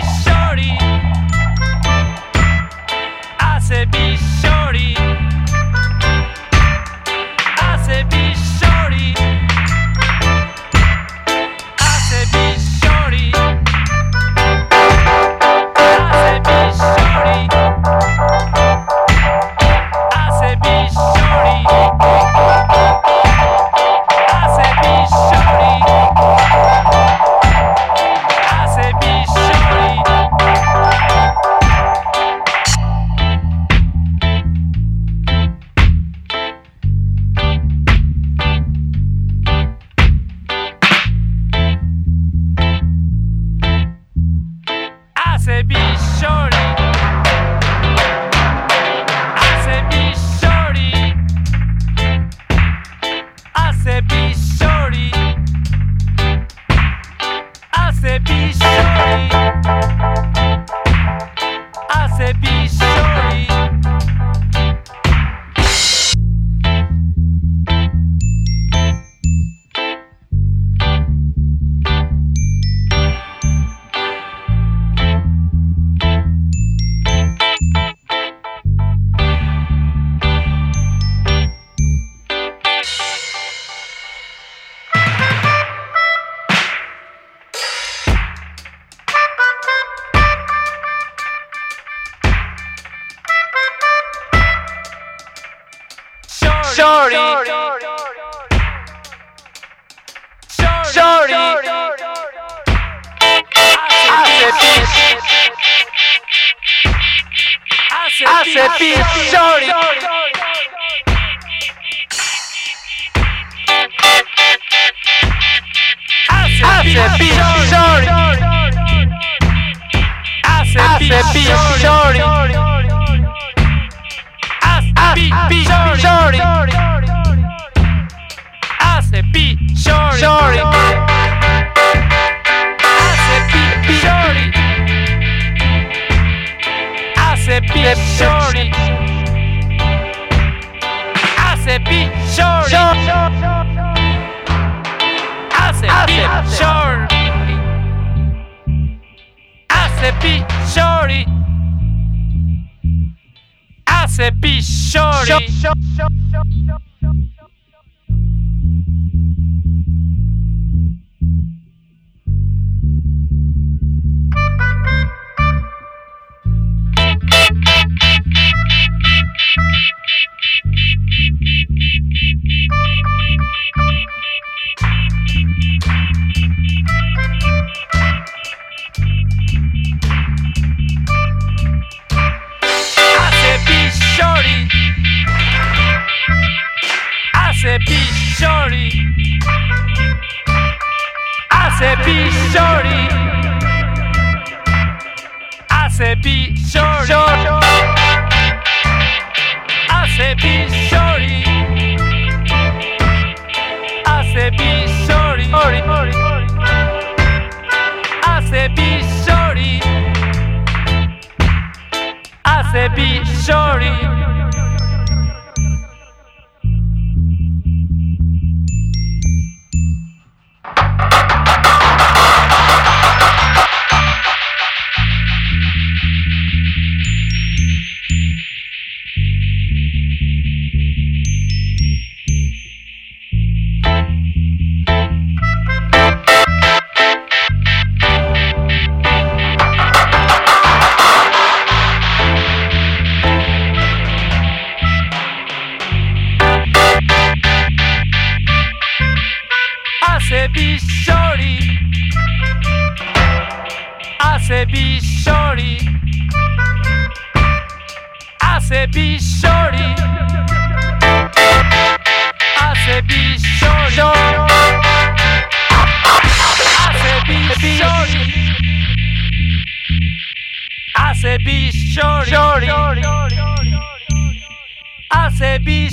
shorty. I said be shorty. se bir beat shorty. Hace beat shorty. Hace beat shorty. Hace beat shorty. Hace beat shorty. said be shorty. I said be shorty. I said be shorty. I said be shorty. I said be shorty. pixori Haze pixori Haze pixori Haze pixori Haze say be shorty. I say be shorty. I say be